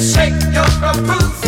shake your approval.